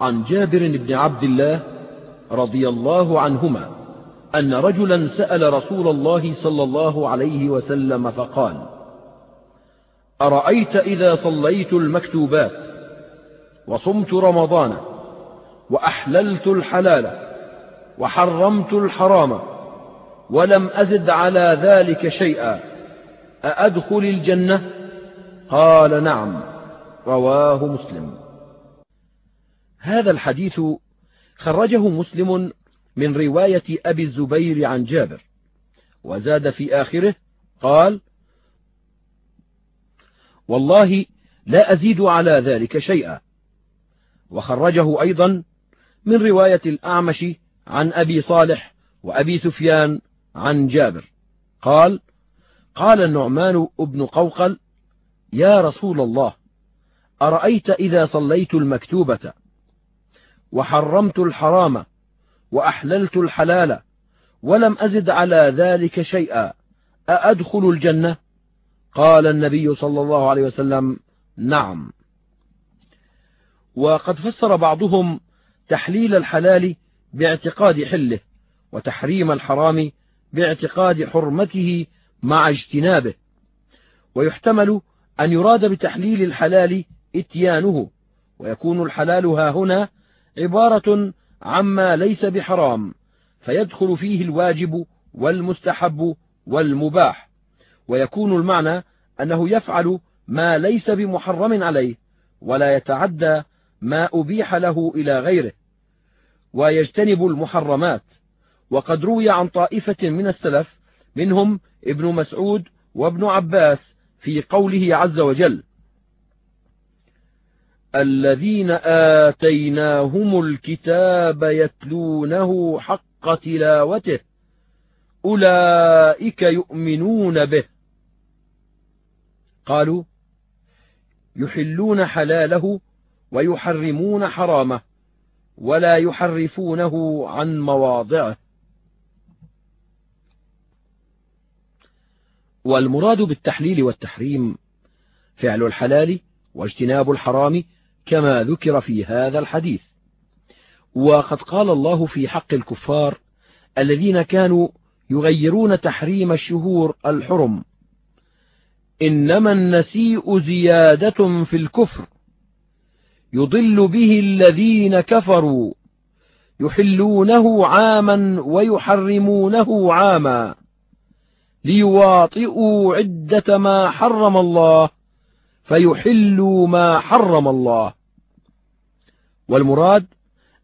عن جابر بن عبد الله رضي الله عنهما أن رجلا سأل رسول الله صلى الله عليه وسلم فقال أرأيت إذا صليت المكتوبات وصمت رمضان وأحللت الحلال وحرمت الحرام ولم أزد على ذلك شيئا أأدخل الجنة؟ قال نعم رواه مسلم. هذا الحديث خرجه مسلم من رواية أبي الزبير عن جابر وزاد في آخره قال والله لا أزيد على ذلك شيئا. وخرجه أيضا من رواية الأعمش عن أبي صالح وأبي سفيان عن جابر قال قال النعمان بن قوقل يا رسول الله أرأيت إذا صليت المكتوبة؟ وحرمت الحرام وأحللت الحلال ولم أزد على ذلك شيئا. أأدخل الجنة؟ قال النبي صلى الله عليه وسلم نعم. وقد فسر بعضهم تحليل الحلال باعتقاد حله وتحريم الحرام باعتقاد حرمته مع اجتنابه. ويحتمل أن يراد بتحليل الحلال اتيانه ويكون الحلال ها هنا عبارة عما ليس بحرام فيدخل فيه الواجب والمستحب والمباح. ويكون المعنى أنه يفعل ما ليس بمحرم عليه ولا يتعدى ما أبيح له إلى غيره. ويجتنب المحرمات. وقد روي عن طائفة من السلف منهم ابن مسعود وابن عباس في قوله عز وجل الذين آتيناهم الكتاب يتلونه حق تلاوته أولئك يؤمنون به. قالوا يحلون حلاله ويحرمون حرامه ولا يحرفونه عن مواضعه. والمراد بالتحليل والتحريم فعل الحلال واجتناب الحرام كما ذكر في هذا الحديث. وقد قال الله في حق الكفار الذين كانوا يغيرون تحريم الشهور الحرم إنما النسيء زيادة في الكفر يضل به الذين كفروا يحلونه عاما ويحرمونه عاما ليواطئوا عدة ما حرم الله فيحلوا ما حرم الله. والمراد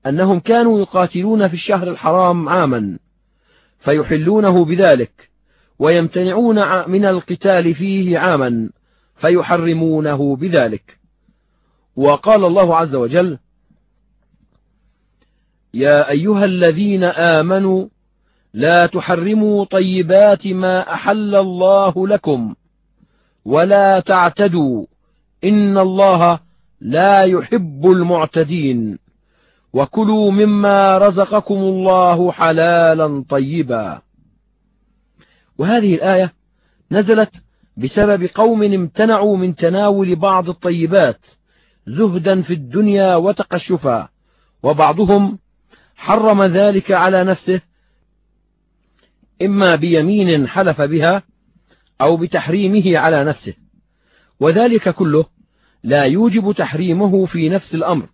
أنهم كانوا يقاتلون في الشهر الحرام عاما فيحلونه بذلك ويمتنعون من القتال فيه عاما فيحرمونه بذلك. وقال الله عز وجل يا أيها الذين آمنوا لا تحرموا طيبات ما أحل الله لكم ولا تعتدوا إن الله لا يحب المعتدين. وكلوا مما رزقكم الله حلالا طيبا. وهذه الآية نزلت بسبب قوم امتنعوا من تناول بعض الطيبات زهدا في الدنيا وتقشفا وبعضهم حرم ذلك على نفسه إما بيمين حلف بها أو بتحريمه على نفسه. وذلك كله لا يوجب تحريمه في نفس الأمر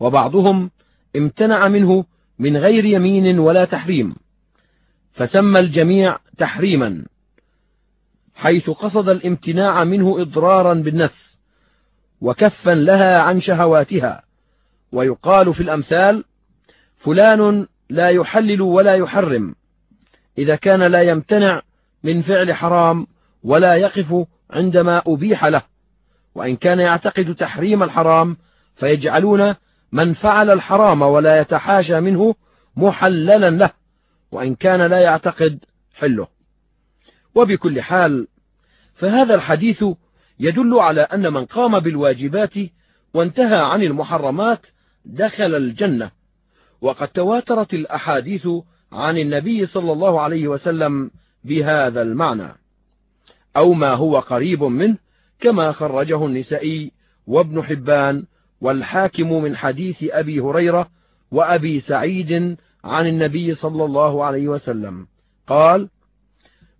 وبعضهم امتنع منه من غير يمين ولا تحريم فسمى الجميع تحريما حيث قصد الامتناع منه إضرارا بالنفس وكفا لها عن شهواتها ويقال في الأمثال فلان لا يحلل ولا يحرم إذا كان لا يمتنع من فعل حرام ولا يقف عندما أبيح له وإن كان يعتقد تحريم الحرام فيجعلون من فعل الحرام ولا يتحاشى منه محللا له وإن كان لا يعتقد حله. وبكل حال فهذا الحديث يدل على أن من قام بالواجبات وانتهى عن المحرمات دخل الجنة. وقد تواترت الأحاديث عن النبي صلى الله عليه وسلم بهذا المعنى. أو ما هو قريب منه كما خرجه النسائي وابن حبان والحاكم من حديث أبي هريرة وأبي سعيد عن النبي صلى الله عليه وسلم. قال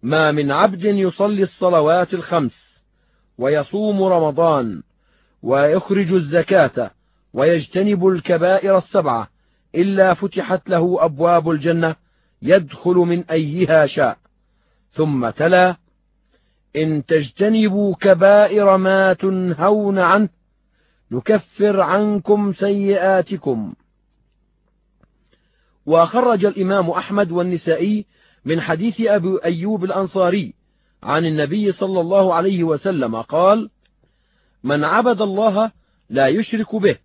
ما من عبد يصلي الصلوات الخمس ويصوم رمضان ويخرج الزكاة ويجتنب الكبائر السبعة إلا فتحت له أبواب الجنة يدخل من أيها شاء ثم تلا إن تجتنبوا كبائر ما تنهون عنه نكفر عنكم سيئاتكم. وخرج الإمام أحمد والنسائي من حديث أبي أيوب الأنصاري عن النبي صلى الله عليه وسلم قال من عبد الله لا يشرك به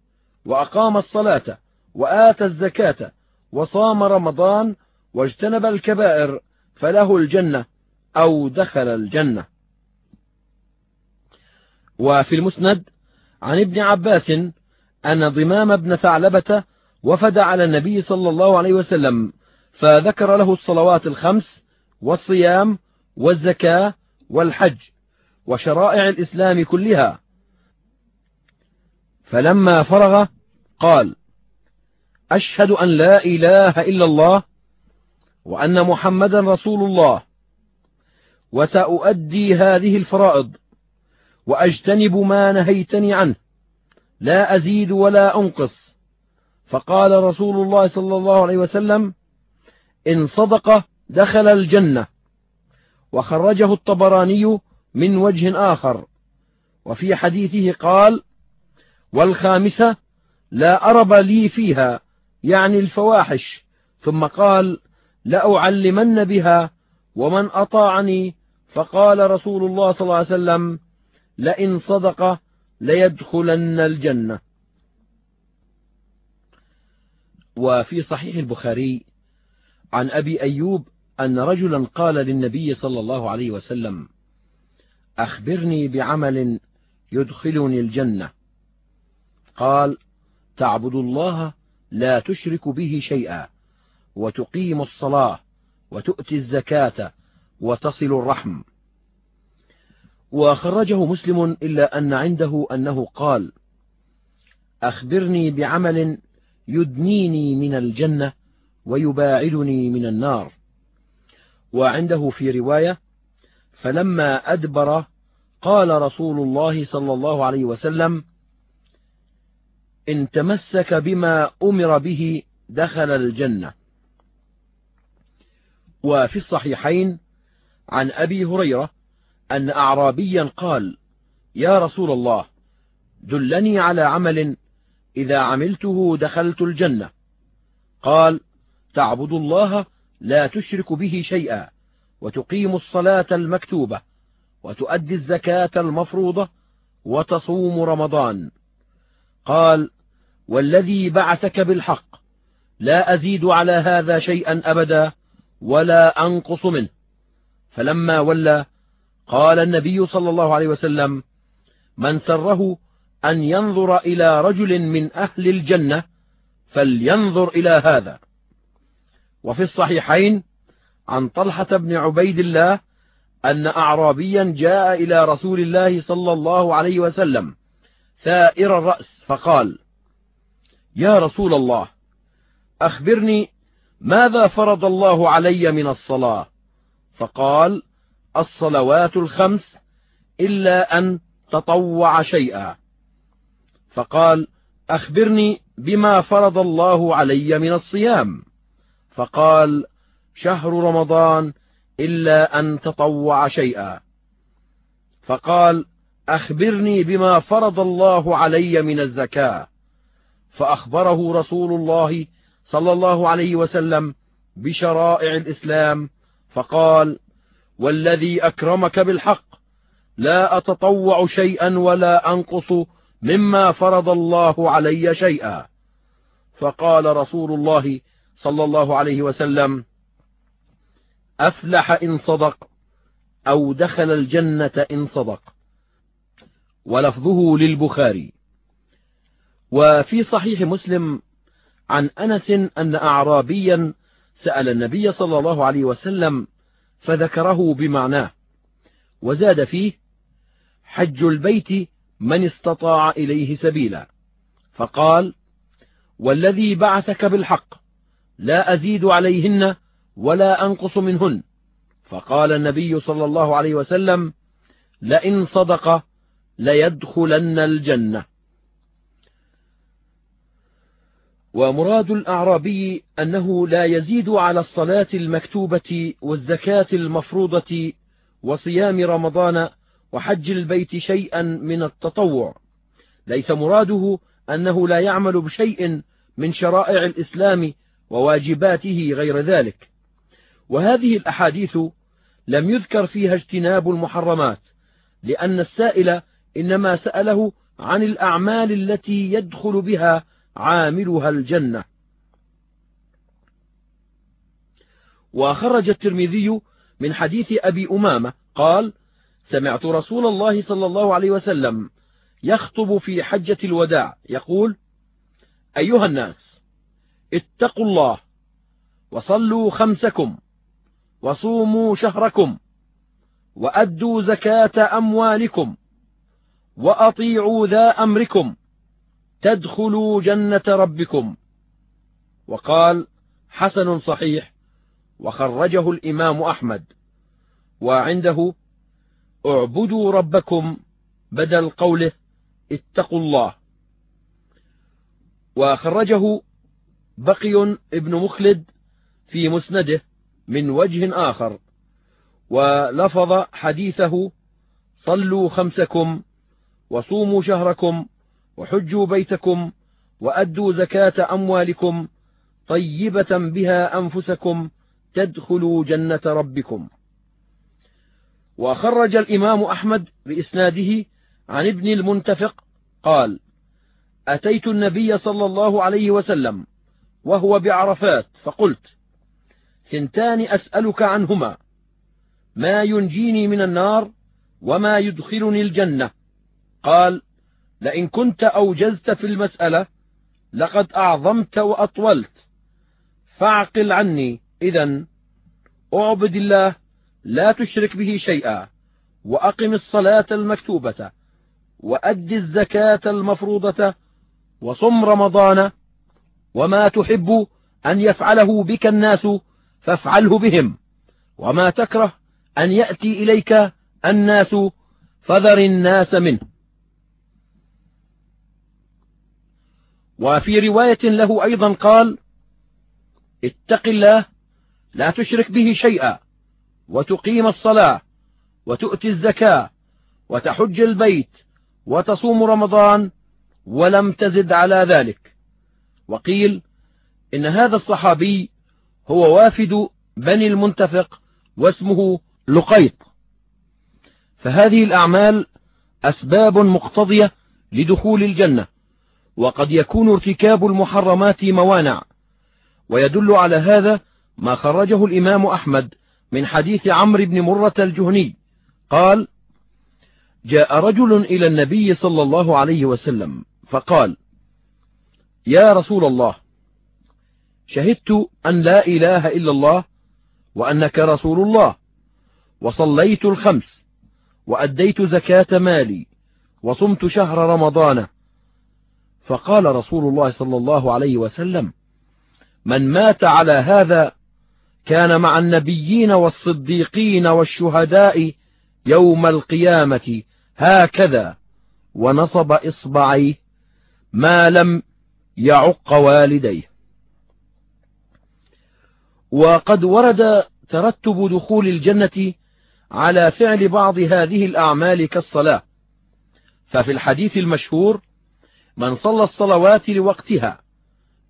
وأقام الصلاة وآتى الزكاة وصام رمضان واجتنب الكبائر فله الجنة أو دخل الجنة. وفي المسند عن ابن عباس أن ضمام بن ثعلبة وفد على النبي صلى الله عليه وسلم فذكر له الصلوات الخمس والصيام والزكاة والحج وشرائع الإسلام كلها. فلما فرغ قال أشهد أن لا إله إلا الله وأن محمدا رسول الله وسأؤدي هذه الفرائض وأجتنب ما نهيتني عنه لا أزيد ولا أنقص. فقال رسول الله صلى الله عليه وسلم إن صدق دخل الجنة. وخرجه الطبراني من وجه آخر. وفي حديثه قال والخامسة لا أرب لي فيها يعني الفواحش. ثم قال لأعلمن بها ومن أطاعني. فقال رسول الله صلى الله عليه وسلم لئن صدق ليدخلن الجنة. وفي صحيح البخاري عن أبي أيوب أن رجلا قال للنبي صلى الله عليه وسلم أخبرني بعمل يدخلني الجنة. قال تعبد الله لا تشرك به شيئا وتقيم الصلاة وتؤتي الزكاة وتصل الرحم. وخرجه مسلم إلا أن عنده أنه قال أخبرني بعمل يدنيني من الجنة ويباعدني من النار. وعنده في رواية فلما أدبر قال رسول الله صلى الله عليه وسلم إن تمسك بما أمر به دخل الجنة. وفي الصحيحين عن أبي هريرة أن أعرابيا قال يا رسول الله دلني على عمل إذا عملته دخلت الجنة. قال تعبد الله لا تشرك به شيئا وتقيم الصلاة المكتوبة وتؤدي الزكاة المفروضة وتصوم رمضان. قال والذي بعثك بالحق لا أزيد على هذا شيئا أبدا ولا أنقص منه. فلما ولى قال النبي صلى الله عليه وسلم من سره أن ينظر إلى رجل من أهل الجنة فلينظر إلى هذا. وفي الصحيحين عن طلحة بن عبيد الله أن أعرابيا جاء إلى رسول الله صلى الله عليه وسلم ثائر الرأس فقال يا رسول الله أخبرني ماذا فرض الله علي من الصلاة؟ فقال الصلوات الخمس إلا أن تطوع شيئا. فقال أخبرني بما فرض الله علي من الصيام. فقال شهر رمضان إلا أن تطوع شيئا. فقال أخبرني بما فرض الله علي من الزكاة. فأخبره رسول الله صلى الله عليه وسلم بشرائع الإسلام فقال والذي أكرمك بالحق. لا أتطوع شيئا ولا أنقص مما فرض الله علي شيئا. فقال رسول الله صلى الله عليه وسلم أفلح إن صدق أو دخل الجنة إن صدق. ولفظه للبخاري. وفي صحيح مسلم عن أنس أن أعرابيا سأل النبي صلى الله عليه وسلم فذكره بمعناه وزاد فيه حج البيت من استطاع إليه سبيلا فقال والذي بعثك بالحق لا أزيد عليهن ولا أنقص منهن فقال النبي صلى الله عليه وسلم لئن صدق ليدخلن الجنة ومراد الأعرابي أنه لا يزيد على الصلاة المكتوبة والزكاة المفروضة وصيام رمضان وحج البيت شيئا من التطوع. ليس مراده أنه لا يعمل بشيء من شرائع الإسلام وواجباته غير ذلك. وهذه الأحاديث لم يذكر فيها اجتناب المحرمات لأن السائل إنما سأله عن الأعمال التي يدخل بها عاملها الجنة. وخرج الترمذي من حديث أبي أمامة قال سمعت رسول الله صلى الله عليه وسلم يخطب في حجة الوداع يقول أيها الناس اتقوا الله وصلوا خمسكم وصوموا شهركم وأدوا زكاة أموالكم وأطيعوا ذا أمركم تدخلوا جنة ربكم. وقال حسن صحيح وخرجه الإمام أحمد. وعنده اعبدوا ربكم بدل قوله اتقوا الله. وخرجه بقي ابن مخلد في مسنده من وجه آخر. ولفظ حديثه صلوا خمسكم وصوموا شهركم وحجوا بيتكم وأدوا زكاة أموالكم طيبة بها أنفسكم تدخلوا جنة ربكم. وخرج الإمام أحمد بإسناده عن ابن المنتفق قال أتيت النبي صلى الله عليه وسلم وهو بعرفات فقلت ثنتان أسألك عنهما. ما ينجيني من النار وما يدخلني الجنة؟ قال لئن كنت أوجزت في المسألة لقد أعظمت وأطولت. فاعقل عني إذا أعبد الله لا تشرك به شيئا وأقم الصلاة المكتوبة وأد الزكاة المفروضة وصم رمضان وما تحب أن يفعله بك الناس فافعله بهم وما تكره أن يأتي إليك الناس فذر الناس منه. وفي رواية له أيضا قال اتق الله لا تشرك به شيئا وتقيم الصلاة وتؤتي الزكاة وتحج البيت وتصوم رمضان ولم تزد على ذلك. وقيل إن هذا الصحابي هو وافد بني المنتفق واسمه لقيط. فهذه الأعمال أسباب مقتضية لدخول الجنة. وقد يكون ارتكاب المحرمات موانع. ويدل على هذا ما خرجه الإمام أحمد من حديث عمرو بن مرة الجهني. قال جاء رجل إلى النبي صلى الله عليه وسلم فقال يا رسول الله شهدت أن لا إله إلا الله وأنك رسول الله وصليت الخمس وأديت زكاة مالي وصمت شهر رمضان فقال رسول الله صلى الله عليه وسلم من مات على هذا كان مع النبيين والصديقين والشهداء يوم القيامة هكذا ونصب إصبعيه ما لم يعق والديه. وقد ورد ترتب دخول الجنة على فعل بعض هذه الأعمال كالصلاة. ففي الحديث المشهور من صلى الصلوات لوقتها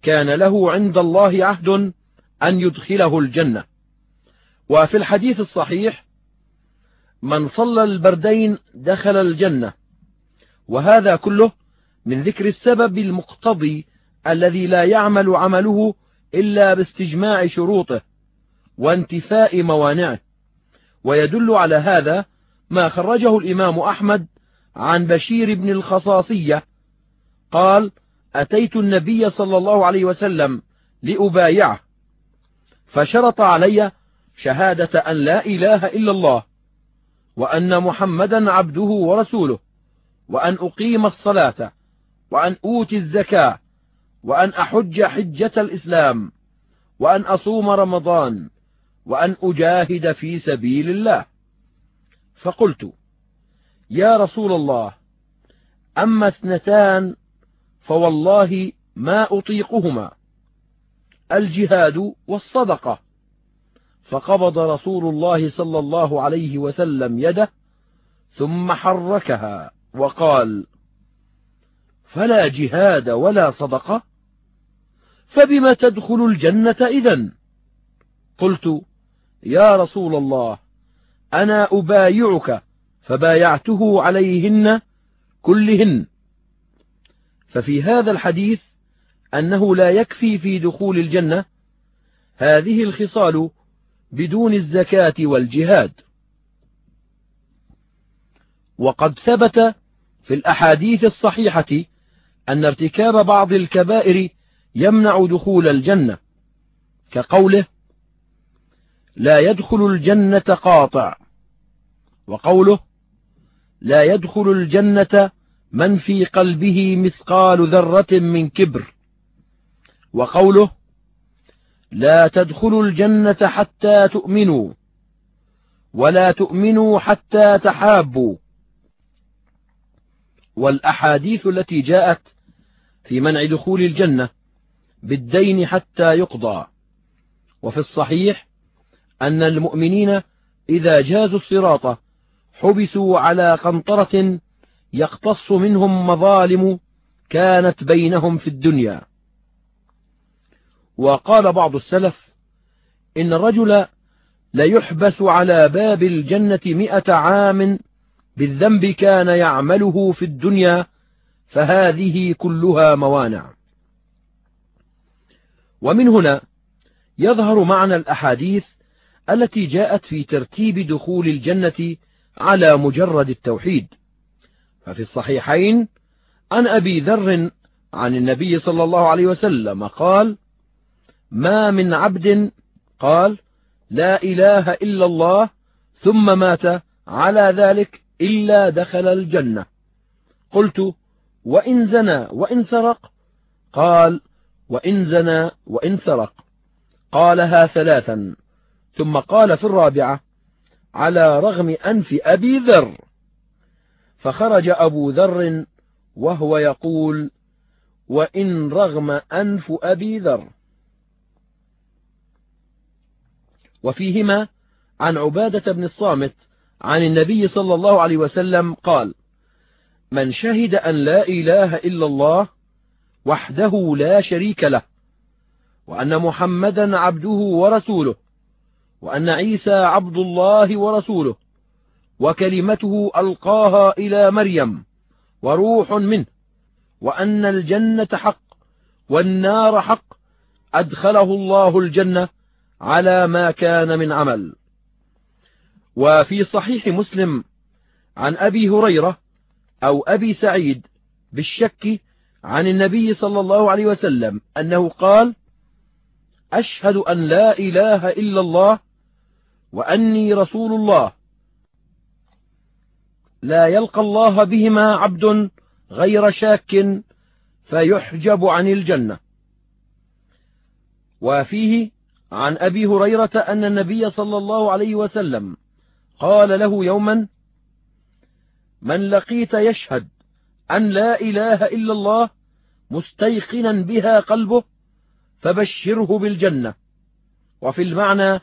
كان له عند الله عهد أن يدخله الجنة. وفي الحديث الصحيح من صلى البردين دخل الجنة وهذا كله من ذكر السبب المقتضي الذي لا يعمل عمله إلا باستجماع شروطه وانتفاء موانعه. ويدل على هذا ما خرجه الإمام أحمد عن بشير بن الخصاصية قال أتيت النبي صلى الله عليه وسلم لأبايعه فشرط علي شهادة أن لا إله إلا الله وأن محمدا عبده ورسوله وأن أقيم الصلاة وأن أوتي الزكاة وأن أحج حجة الإسلام وأن أصوم رمضان وأن أجاهد في سبيل الله. فقلت يا رسول الله أما اثنتان فوالله ما أطيقهما. الجهاد والصدقة. فقبض رسول الله صلى الله عليه وسلم يده ثم حركها وقال فلا جهاد ولا صدقة فبم تدخل الجنة إذا قلت يا رسول الله أنا أبايعك فبايعته عليهن كلهن. ففي هذا الحديث أنه لا يكفي في دخول الجنة هذه الخصال بدون الزكاة والجهاد. وقد ثبت في الأحاديث الصحيحة أن ارتكاب بعض الكبائر يمنع دخول الجنة كقوله لا يدخل الجنة قاطع وقوله لا يدخل الجنة من في قلبه مثقال ذرة من كبر. وقوله لا تدخلوا الجنة حتى تؤمنوا ولا تؤمنوا حتى تحابوا. والأحاديث التي جاءت في منع دخول الجنة بالدين حتى يقضى. وفي الصحيح أن المؤمنين إذا جازوا الصراط حبسوا على قنطرة يقتص منهم مظالم كانت بينهم في الدنيا. وقال بعض السلف إن الرجل ليحبس على باب الجنة م عام بالذنب كان يعمله في الدنيا فهذه كلها موانع. ومن هنا يظهر معنى الأحاديث التي جاءت في ترتيب دخول الجنة على مجرد التوحيد. ففي الصحيحين عن أبي ذر عن النبي صلى الله عليه وسلم قال ما من عبد قال لا إله إلا الله ثم مات على ذلك إلا دخل الجنة. قلت وإن زنى وإن سرق؟ قال وإن زنى وإن سرق. قالها ثلاثا ثم قال في الرابعة على رغم أنف أبي ذر. فخرج أبو ذر وهو يقول وإن رغم أنف أبي ذر. وفيهما عن عبادة بن الصامت عن النبي صلى الله عليه وسلم قال من شهد أن لا إله إلا الله وحده لا شريك له وأن محمدا عبده ورسوله وأن عيسى عبد الله ورسوله وكلمته ألقاها إلى مريم وروح منه وأن الجنة حق والنار حق أدخله الله الجنة على ما كان من عمل. وفي صحيح مسلم عن أبي هريرة أو أبي سعيد بالشك عن النبي صلى الله عليه وسلم أنه قال أشهد أن لا إله إلا الله وأني رسول الله لا يلقى الله بهما عبد غير شاك فيحجب عن الجنة. وفيه عن أبي هريرة أن النبي صلى الله عليه وسلم قال له يوما من لقيت يشهد أن لا إله إلا الله مستيقنا بها قلبه فبشره بالجنة وفي المعنى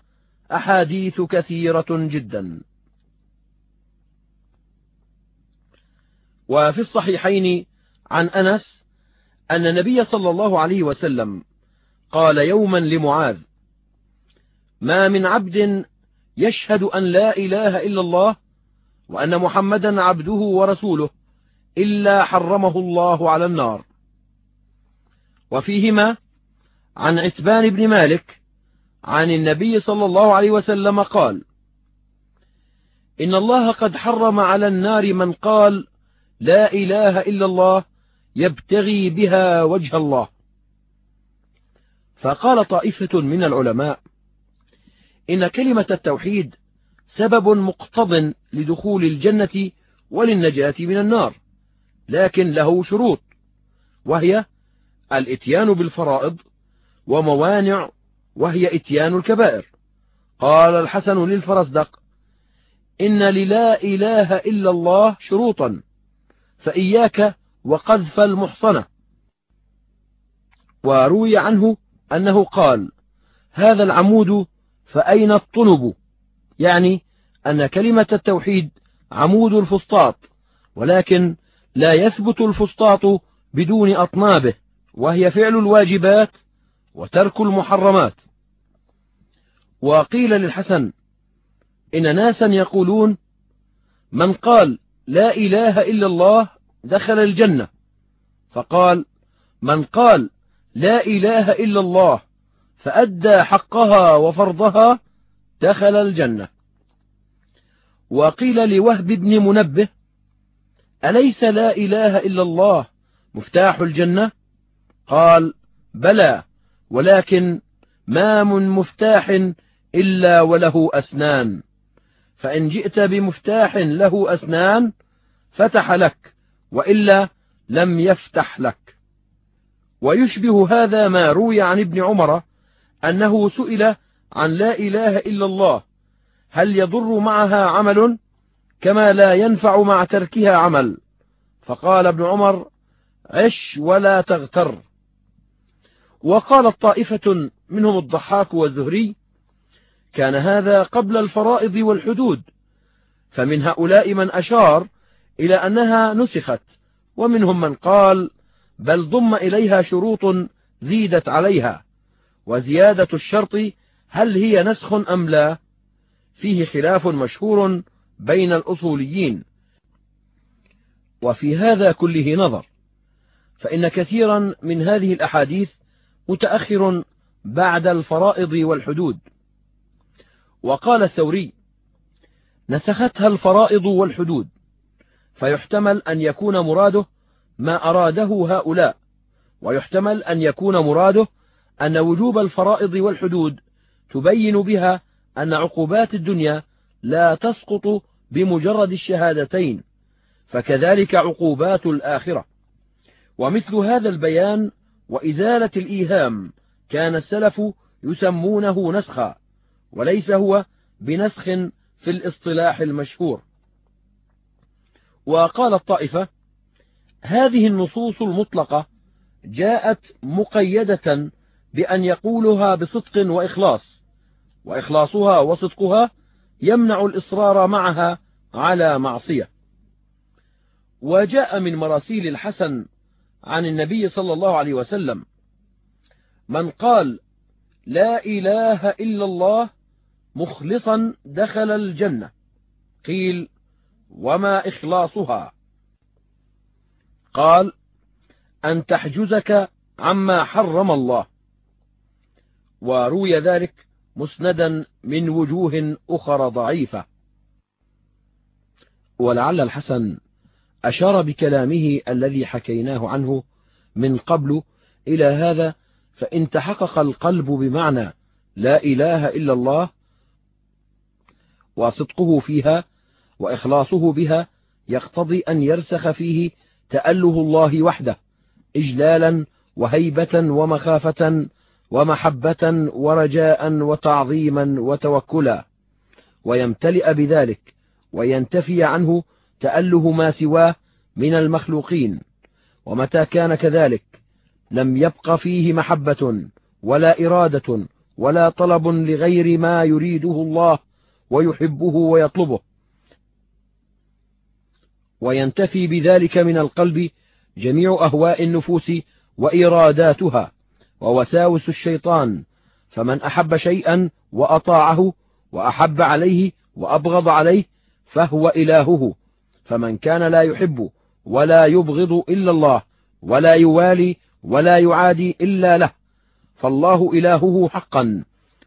أحاديث كثيرة جدا. وفي الصحيحين عن أنس أن النبي صلى الله عليه وسلم قال يوما لمعاذ ما من عبد يشهد أن لا إله إلا الله وأن محمدا عبده ورسوله إلا حرمه الله على النار. وفيهما عن عتبان بن مالك عن النبي صلى الله عليه وسلم قال إن الله قد حرم على النار من قال لا إله إلا الله يبتغي بها وجه الله. فقال طائفة من العلماء إن كلمة التوحيد سبب مقتض لدخول الجنة وللنجاة من النار لكن له شروط وهي الإتيان بالفرائض وموانع وهي إتيان الكبائر. قال الحسن للفرزدق إن للا إله إلا الله شروطا. فإياك وقذف المحصنة. وروي عنه أنه قال هذا العمود فأين الطنب؟ يعني أن كلمة التوحيد عمود الفسطاط ولكن لا يثبت الفسطاط بدون أطنابه وهي فعل الواجبات وترك المحرمات. وقيل للحسن إن ناسا يقولون من قال لا إله إلا الله دخل الجنة. فقال من قال لا إله إلا الله فأدى حقها وفرضها دخل الجنة. وقيل لوهب بن منبه أليس لا إله إلا الله مفتاح الجنة؟ قال بلى ولكن ما من مفتاح إلا وله أسنان. فإن جئت بمفتاح له أسنان فتح لك وإلا لم يفتح لك. ويشبه هذا ما روي عن ابن عمر أنه سئل عن لا إله إلا الله هل يضر معها عمل كما لا ينفع مع تركها عمل؟ فقال ابن عمر عش ولا تغتر. وقالت طائفة منهم الضحاك والزهري كان هذا قبل الفرائض والحدود. فمن هؤلاء من أشار إلى أنها نسخت ومنهم من قال بل ضم إليها شروط زيدت عليها وزيادة الشرط هل هي نسخ أم لا؟ فيه خلاف مشهور بين الأصوليين. وفي هذا كله نظر فإن كثيرا من هذه الأحاديث متأخر بعد الفرائض والحدود. وقال الثوري نسختها الفرائض والحدود فيحتمل أن يكون مراده ما أراده هؤلاء ويحتمل أن يكون مراده أن وجوب الفرائض والحدود تبين بها أن عقوبات الدنيا لا تسقط بمجرد الشهادتين فكذلك عقوبات الآخرة. ومثل هذا البيان وإزالة الإيهام كان السلف يسمونه نسخا. وليس هو بنسخ في الاصطلاح المشهور. وقال الطائفة هذه النصوص المطلقة جاءت مقيدة بأن يقولها بصدق وإخلاص وإخلاصها وصدقها يمنع الإصرار معها على معصية. وجاء من مراسيل الحسن عن النبي صلى الله عليه وسلم من قال لا إله إلا الله مخلصا دخل الجنة. قيل وما إخلاصها؟ قال أن تحجزك عما حرم الله. وروي ذلك مسندا من وجوه أخرى ضعيفة. ولعل الحسن أشار بكلامه الذي حكيناه عنه من قبل إلى هذا فإن تحقق القلب بمعنى لا إله إلا الله وصدقه فيها وإخلاصه بها يقتضي أن يرسخ فيه تأله الله وحده إجلالا وهيبة ومخافة ومحبة ورجاء وتعظيما وتوكلا. ويمتلئ بذلك وينتفي عنه تأله ما سواه من المخلوقين. ومتى كان كذلك؟ لم يبق فيه محبة ولا إرادة ولا طلب لغير ما يريده الله ويحبه ويطلبه. وينتفي بذلك من القلب جميع أهواء النفوس وإراداتها. ووساوس الشيطان. فمن أحب شيئا وأطاعه وأحب عليه وأبغض عليه فهو إلهه. فمن كان لا يحب ولا يبغض إلا الله ولا يوالي ولا يعادي إلا له فالله إلهه حقا.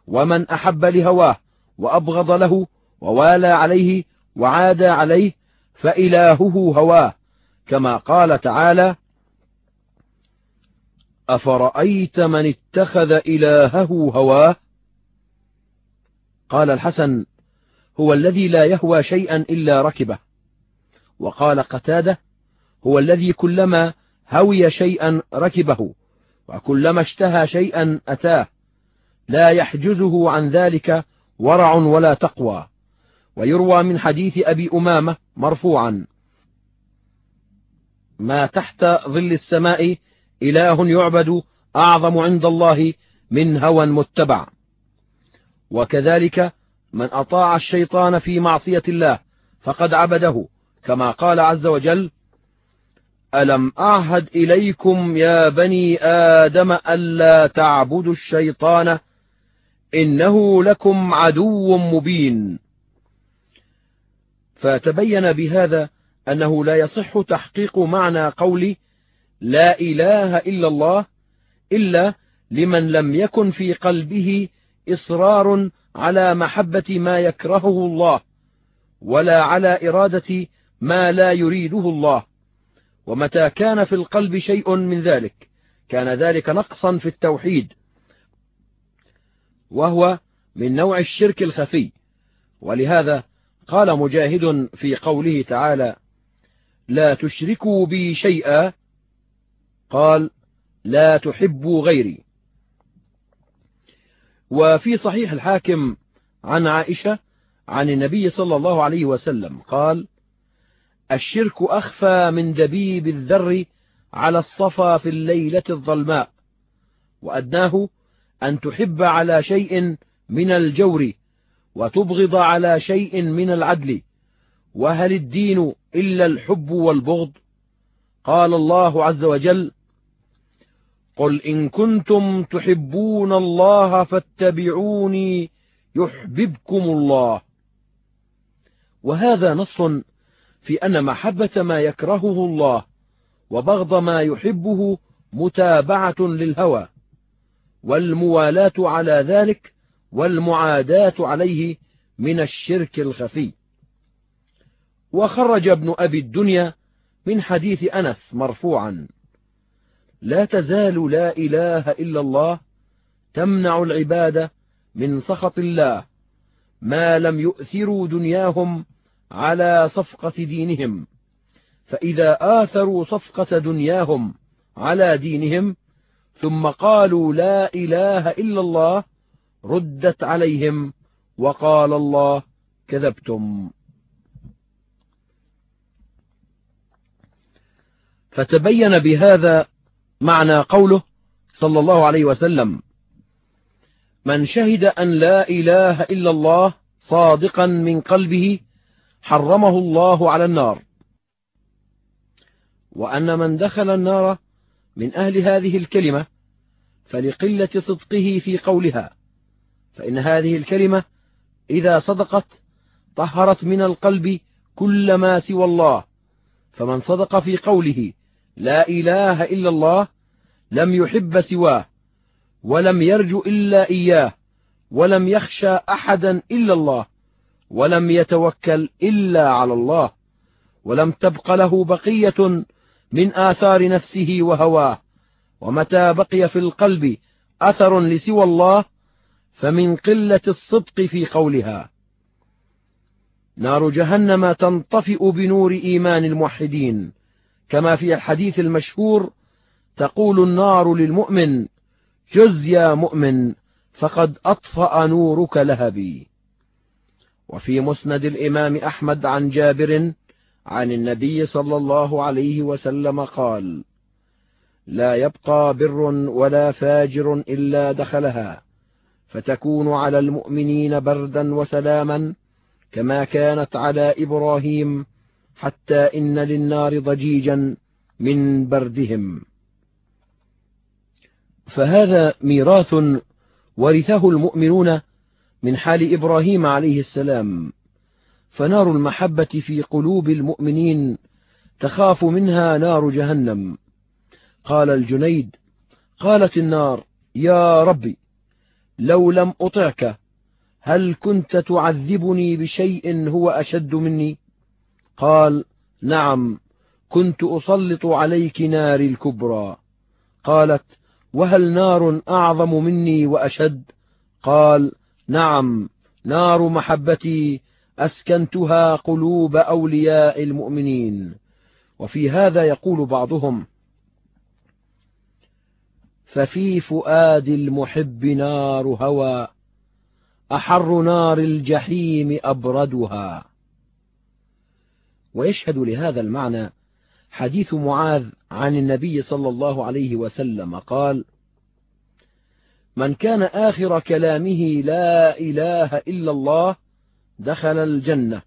ومن أحب لهواه وأبغض له ووالى عليه وعادى عليه فإلهه هواه كما قال تعالى أفرأيت من اتخذ إلهه هواه؟ قال الحسن هو الذي لا يهوى شيئا إلا ركبه. وقال قتاده هو الذي كلما هوي شيئا ركبه وكلما اشتهى شيئا أتاه. لا يحجزه عن ذلك ورع ولا تقوى. ويروى من حديث أبي أمامة مرفوعا. ما تحت ظل السماء إله يعبد أعظم عند الله من هوى متبع. وكذلك من أطاع الشيطان في معصية الله فقد عبده كما قال عز وجل ألم أعهد إليكم يا بني آدم ألا تعبدوا الشيطان إنه لكم عدو مبين. فتبين بهذا أنه لا يصح تحقيق معنى قول لا إله إلا الله إلا لمن لم يكن في قلبه إصرار على محبة ما يكرهه الله ولا على إرادة ما لا يريده الله. ومتى كان في القلب شيء من ذلك؟ كان ذلك نقصا في التوحيد. وهو من نوع الشرك الخفي. ولهذا قال مجاهد في قوله تعالى لا تشركوا بي شيئا قال لا تحبوا غيري وفي صحيح الحاكم عن عائشة عن النبي صلى الله عليه وسلم قال الشرك أخفى من دبيب الذر على الصفا في الليلة الظلماء وأدناه أن تحب على شيء من الجور وتبغض على شيء من العدل. وهل الدين إلا الحب والبغض؟ قال الله عز وجل قل إن كنتم تحبون الله فاتبعوني يحببكم الله. وهذا نص في أن محبة ما يكرهه الله وبغض ما يحبه متابعة للهوى. والموالاة على ذلك والمعاداة عليه من الشرك الخفي. وخرج ابن أبي الدنيا من حديث أنس مرفوعا. لا تزال لا إله إلا الله تمنع العبادة من سخط الله ما لم يؤثروا دنياهم على صفقة دينهم. فإذا آثروا صفقة دنياهم على دينهم ثم قالوا لا إله إلا الله ردت عليهم وقال الله كذبتم. فتبين بهذا معنى قوله صلى الله عليه وسلم من شهد أن لا إله إلا الله صادقا من قلبه حرمه الله على النار. وأن من دخل النار من أهل هذه الكلمة فلقلة صدقه في قولها. فإن هذه الكلمة إذا صدقت طهرت من القلب كل ما سوى الله. فمن صدق في قوله لا إله إلا الله لم يحب سواه ولم يرجو إلا إياه ولم يخشى أحدا إلا الله ولم يتوكل إلا على الله ولم تبق له بقية من آثار نفسه وهواه ومتى بقي في القلب أثر لسوى الله فمن قلة الصدق في قولها. نار جهنم تنطفئ بنور إيمان الموحدين كما في الحديث المشهور تقول النار للمؤمن جز يا مؤمن فقد أطفأ نورك لهبي. وفي مسند الإمام أحمد عن جابر عن النبي صلى الله عليه وسلم قال لا يبقى بر ولا فاجر إلا دخلها فتكون على المؤمنين بردا وسلاما كما كانت على إبراهيم حتى إن للنار ضجيجا من بردهم. فهذا ميراث ورثه المؤمنون من حال إبراهيم عليه السلام. فنار المحبة في قلوب المؤمنين تخاف منها نار جهنم. قال الجنيد قالت النار يا ربي لو لم أطعك هل كنت تعذبني بشيء هو أشد مني؟ قال نعم كنت أسلط عليك ناري الكبرى. قالت وهل نار أعظم مني وأشد؟ قال نعم نار محبتي أسكنتها قلوب أولياء المؤمنين. وفي هذا يقول بعضهم ففي فؤاد المحب نار هوى أحر نار الجحيم أبردها. ويشهد لهذا المعنى حديث معاذ عن النبي صلى الله عليه وسلم قال من كان آخر كلامه لا إله إلا الله دخل الجنة.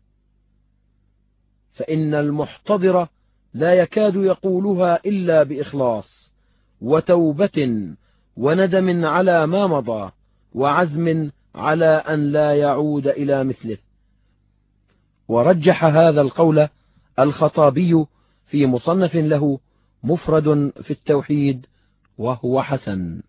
فإن المحتضر لا يكاد يقولها إلا بإخلاص وتوبة وندم على ما مضى وعزم على أن لا يعود إلى مثله. ورجح هذا القول الخطابي في مصنف له مفرد في التوحيد وهو حسن.